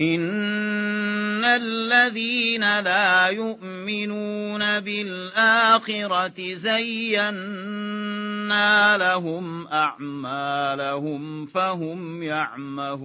إن الذين لا يؤمنون بالآخرة زينا لهم أعمالهم فهم يعمهون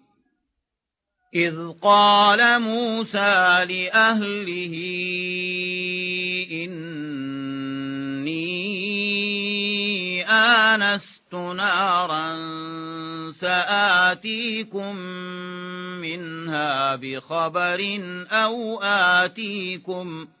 إذ قال موسى لأهله إني آنست نارا سآتيكم منها بخبر أو آتيكم ۖ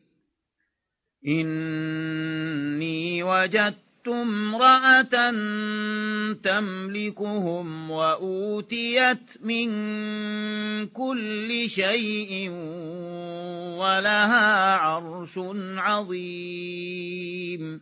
إني وجدت امرأة تملكهم وأوتيت من كل شيء ولها عرش عظيم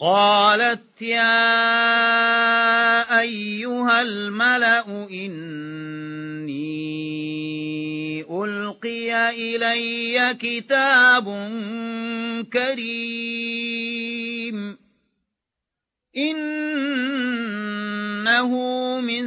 قالت يا أيها الملأ إني ألقي إلي كتاب كريم. إنه من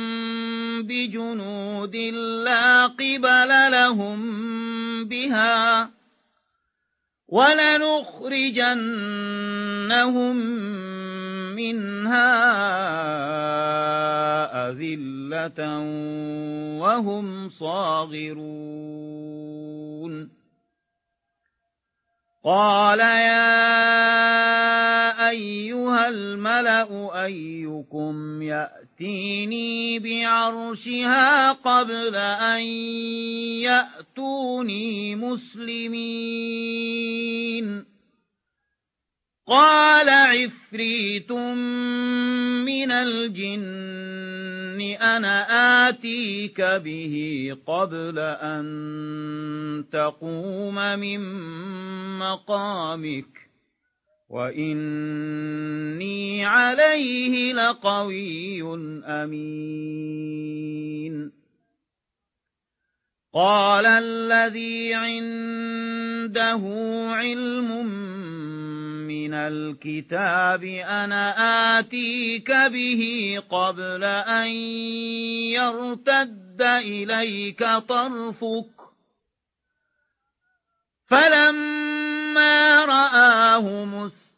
بجنود لا قبل لهم بها ولنخرجنهم منها أذلة وهم صاغرون. قال يا أيها الملأ أيكم يأتيني بعرشها قبل أن يأتوني مسلمين. قال عفريت من الجن أنا آتيك به قبل أن تقوم من مقامك. وإني عليه لقوي أمين. قال الذي عنده علم من الكتاب أنا آتيك به قبل أن يرتد إليك طرفك. فلما رآه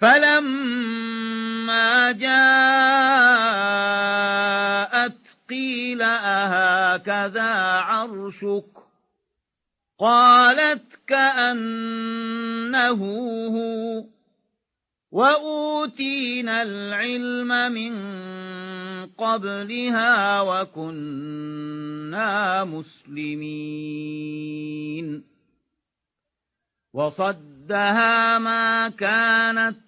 فلما جاءت قيل أهكذا عرشك قالت كأنه هو وأوتينا العلم من قبلها وكنا مسلمين وصدها ما كانت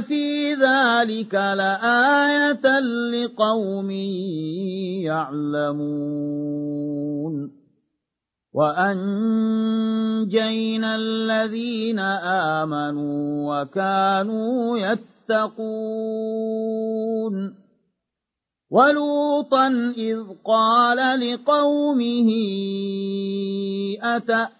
في ذلك لآية لقوم يعلمون وأنجينا الذين آمنوا وكانوا يتقون ولوطا إذ قال لقومه أتأ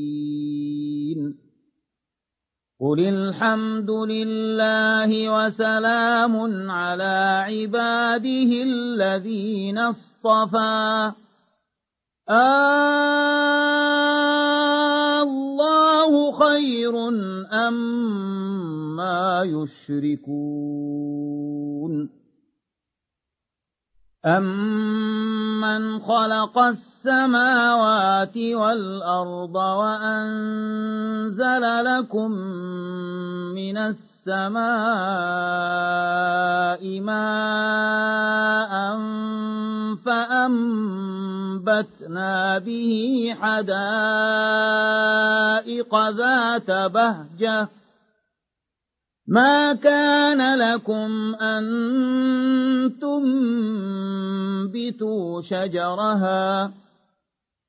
قل الحمد لله وسلام على عباده الذين اصطفى. الله خير أم ما يشركون. أمن خلق السماوات والأرض وأنزل لكم من السماء ماء فأنبتنا به حدائق ذات بهجة. ما كان لكم أن تنبتوا شجرها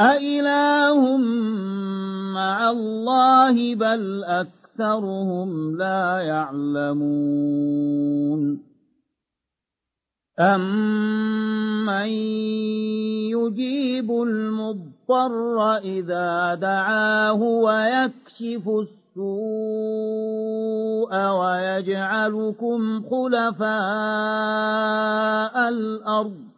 أَإِلَٰهٌ مَّعَ اللَّهِ بَلْ أَكْثَرُهُمْ لا يعلمون أمن يجيب المضطر إذا دعاه ويكشف السوء ويجعلكم خلفاء الأرض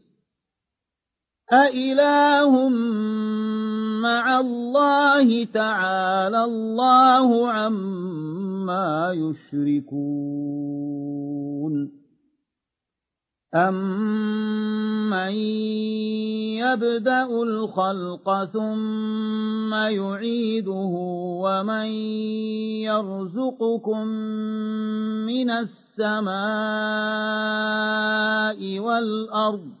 أإله مع الله تعالى الله عما يشركون أمن يبدأ الخلق ثم يعيده ومن يرزقكم من السماء والأرض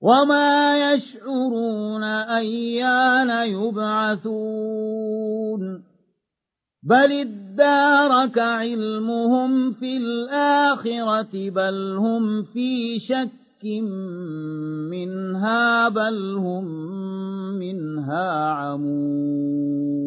وما يشعرون أيان يبعثون بل ادارك علمهم في الآخرة بل هم في شك منها بل هم منها عمون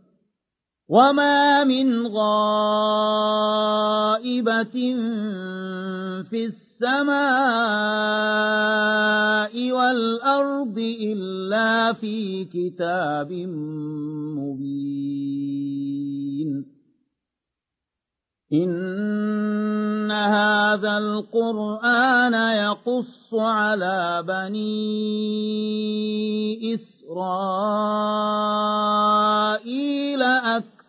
وما من غائبة في السماء والأرض إلا في كتاب مبين إن هذا القرآن يقص على بني إسرائيل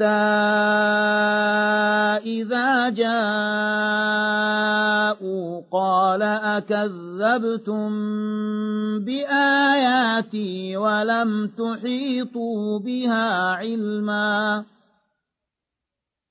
حتى إذا جاءوا قال أكذبتم بآياتي ولم تحيطوا بها علما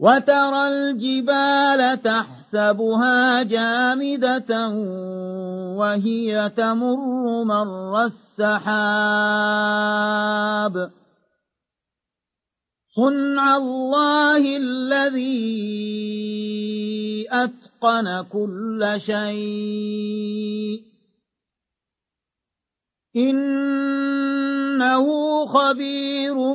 وترى الجبال تحسبها جامدة وهي تمر مر السحاب. صنع الله الذي أتقن كل شيء. إنه خبير